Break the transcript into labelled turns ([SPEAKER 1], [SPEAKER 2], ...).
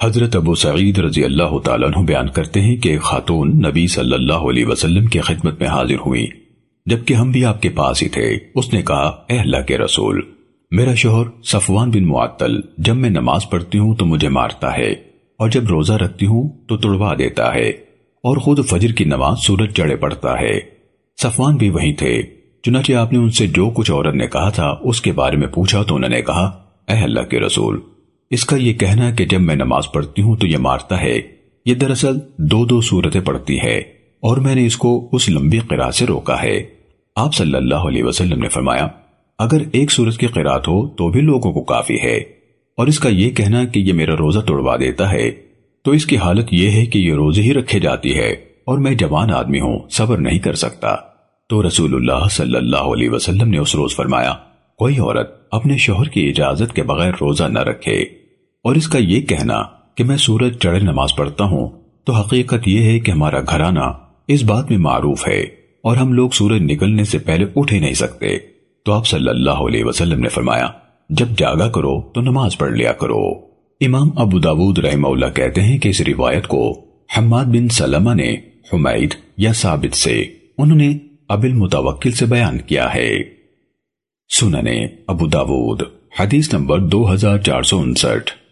[SPEAKER 1] حضرت ابو سعید رضی اللہ تعالیٰ عنہ بیان کرتے ہیں کہ ایک خاتون نبی صلی اللہ علیہ وسلم کی خدمت میں حاضر ہوئی جبکہ ہم بھی آپ کے پاس ہی تھے، اس نے کہا، اے اللہ کے رسول، میرا شوہر صفوان بن معطل، جب میں نماز پڑھتی ہوں تو مجھے مارتا ہے، اور جب روزہ رکھتی ہوں تو تڑوا دیتا ہے، اور خود فجر کی نماز سورج چڑھے پڑتا ہے۔ صفوان بھی وہیں تھے۔ چنانچہ آپ نے ان سے جو کچھ عورت نے کہا تھا، اس کے بارے میں پوچھا تو انہوں نے کہا، اے اللہ کے رسول اس کا یہ کہنا کہ جب میں نماز پڑھتی ہوں تو یہ مارتا ہے۔ یہ دراصل دو دو صورتیں پڑھتی ہے اور میں نے اس کو اس لمبی قرآ سے روکا ہے۔ آپ صلی اللہ علیہ وسلم نے فرمایا، اگر ایک سورت کی قرآت ہو تو بھی لوگوں کو کافی ہے۔ اور اس کا یہ کہنا کہ یہ میرا روزہ توڑوا دیتا ہے، تو اس کی حالت یہ ہے کہ یہ روزے ہی رکھے جاتی ہے اور میں جوان آدمی ہوں، صبر نہیں کر سکتا۔ تو رسول اللہ صلی اللہ علیہ وسلم نے اس روز فرمایا، کوئی عورت اپنے شوہر کی اجازت کے بغیر روزہ نہ رکھے۔ اور اس کا یہ کہنا کہ میں سورج چڑھے نماز پڑھتا ہوں تو حقیقت یہ ہے کہ ہمارا گھرانہ اس بات میں معروف ہے اور ہم لوگ سورج نکلنے سے پہلے اٹھ ہی نہیں سکتے۔ تو آپ صلی اللہ علیہ وسلم نے فرمایا، جب جاگا کرو تو نماز پڑھ لیا کرو۔ امام ابو داود رحمہ اللہ کہتے ہیں کہ اس روایت کو حماد بن سلمہ نے حمید یا ثابت سے انہوں نے ابل متوکل سے بیان کیا ہے۔ سننے ابو داود، حدیث نمبر دو ہزار چار سو انسٹھ۔